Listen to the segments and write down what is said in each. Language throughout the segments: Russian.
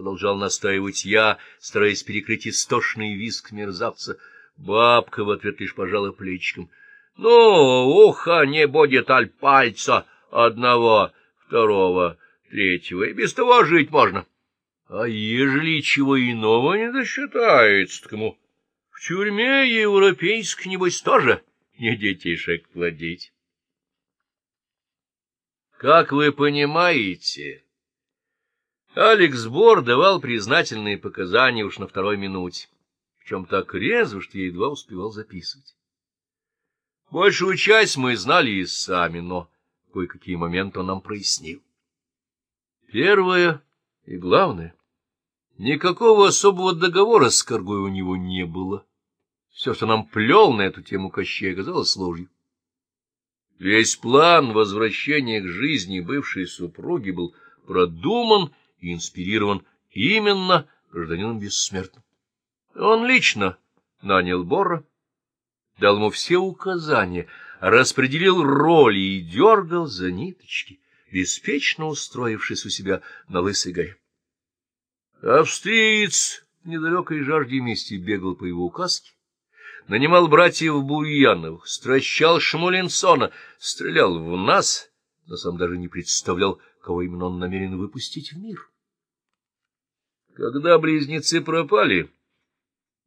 продолжал настаивать я, стараясь перекрыть истошный визг мерзавца. Бабка в ответ лишь пожала плечиком. — Ну, уха не будет аль пальца одного, второго, третьего, и без того жить можно. А ежели чего иного не досчитается, так ему в тюрьме европейской, небось, тоже не детишек плодить. Как вы понимаете, Алекс Бор давал признательные показания уж на второй минуте, в чем так резво, что я едва успевал записывать. Большую часть мы знали и сами, но кое-какие моменты он нам прояснил. Первое и главное, никакого особого договора с Каргой у него не было. Все, что нам плел на эту тему Кощей, оказалось ложью. Весь план возвращения к жизни бывшей супруги был продуман и инспирирован именно гражданином бессмертным. Он лично нанял Борра, дал ему все указания, распределил роли и дергал за ниточки, беспечно устроившись у себя на Лысой горе. Австриец в недалекой жажде мести бегал по его указке, нанимал братьев Бурьяновых, стращал Шмулинсона, стрелял в нас, но сам даже не представлял, кого именно он намерен выпустить в мир. Когда близнецы пропали,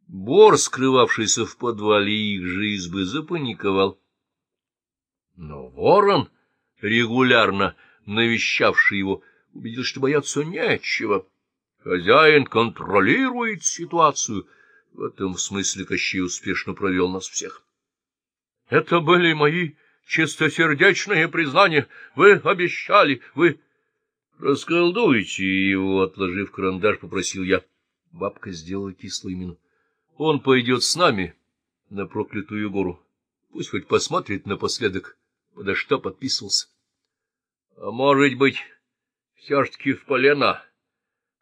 Бор, скрывавшийся в подвале их же избы, запаниковал. Но ворон, регулярно навещавший его, убедил, что бояться нечего. Хозяин контролирует ситуацию — в этом смысле Кощей успешно провел нас всех. — Это были мои чистосердечные признания. Вы обещали, вы... — Расколдуйте его, отложив карандаш, попросил я. Бабка сделала кислую мину. — Он пойдет с нами на проклятую гору. Пусть хоть посмотрит напоследок, подо что подписывался. — А может быть, все-таки в полена?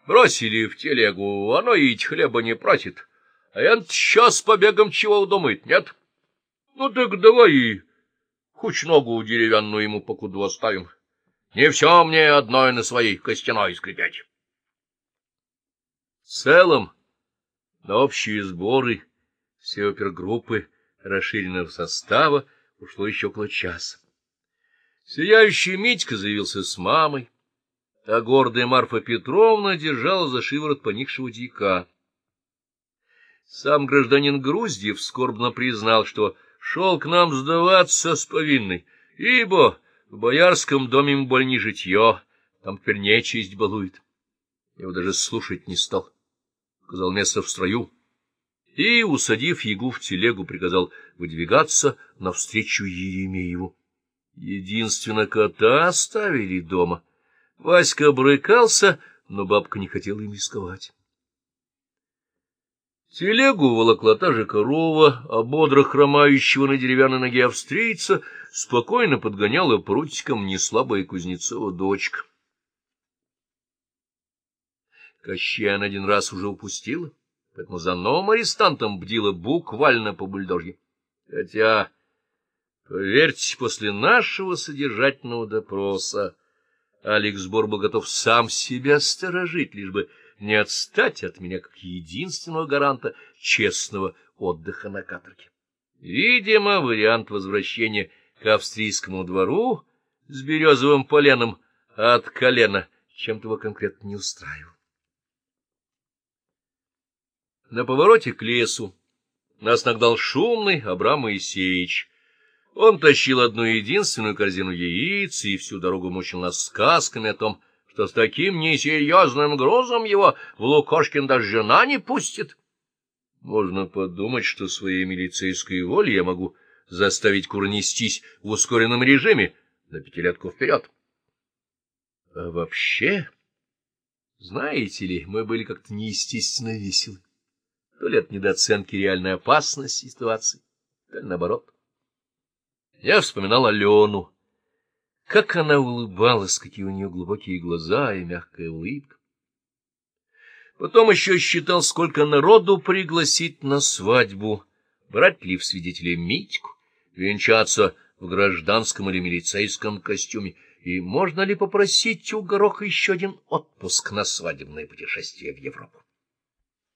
Бросили в телегу, оно и хлеба не просит. — а это сейчас побегом чего удумает, нет? Ну так давай и хоть ногу деревянную ему покуда оставим. Не все мне одной на своей костяной скрипять. В целом, на общие сборы все опергруппы расширенного состава ушло еще около часа. Сияющий Митька заявился с мамой, а гордая Марфа Петровна держала за шиворот поникшего дьяка. Сам гражданин Груздев скорбно признал, что шел к нам сдаваться с повинной, ибо в боярском доме ему боль не житье, там теперь нечисть балует. Я его даже слушать не стал. Указал место в строю и, усадив ягу в телегу, приказал выдвигаться навстречу Еремееву. Единственно кота оставили дома. Васька брыкался, но бабка не хотела им рисковать. Телегу волокла та же корова, а бодро хромающего на деревянной ноге австрийца спокойно подгоняла прутиком неслабая Кузнецова дочка. Кощеян один раз уже упустила, поэтому за новым арестантом бдила буквально по бульдожье. Хотя, поверьте, после нашего содержательного допроса Алекс Бор был готов сам себя сторожить, лишь бы не отстать от меня как единственного гаранта честного отдыха на каторге. Видимо, вариант возвращения к австрийскому двору с березовым поленом от колена чем-то его конкретно не устраивал. На повороте к лесу нас нагнал шумный Абрам Моисеевич. Он тащил одну единственную корзину яиц и всю дорогу мучил нас сказками о том, что с таким несерьезным грузом его в Лукошкин даже жена не пустит. Можно подумать, что своей милицейской волей я могу заставить кур нестись в ускоренном режиме на пятилетку вперед. А вообще, знаете ли, мы были как-то неестественно веселы. То ли от недооценки реальной опасности ситуации, то ли наоборот. Я вспоминал Алену, как она улыбалась, какие у нее глубокие глаза и мягкая улыбка. Потом еще считал, сколько народу пригласить на свадьбу, брать ли в свидетели Митьку, венчаться в гражданском или милицейском костюме, и можно ли попросить у Гороха еще один отпуск на свадебное путешествие в Европу?